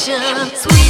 Sweet.